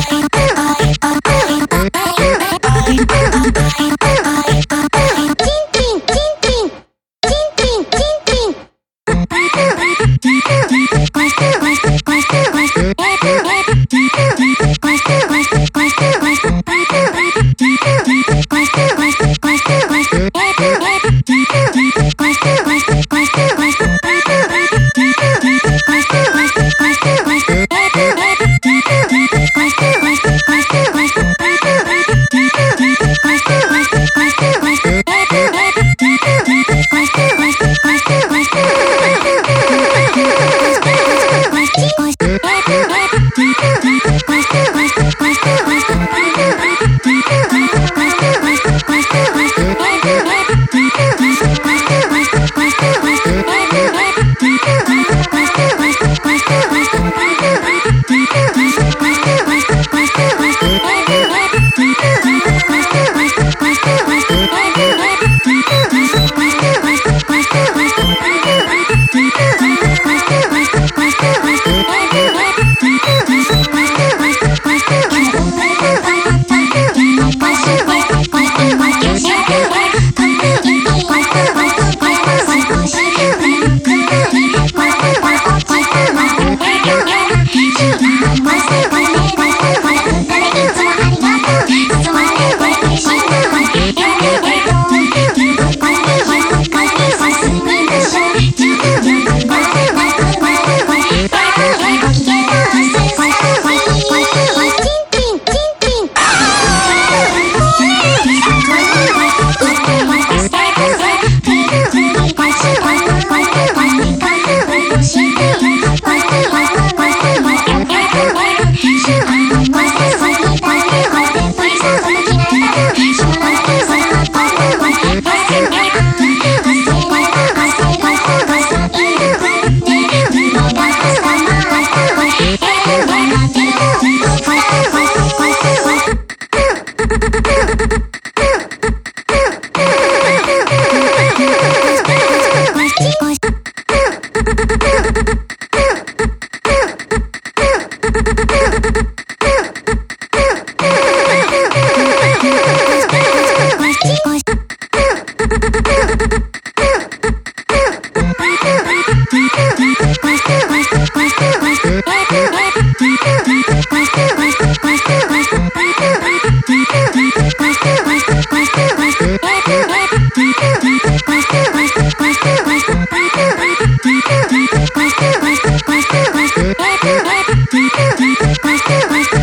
I'm Thank you. deep, deep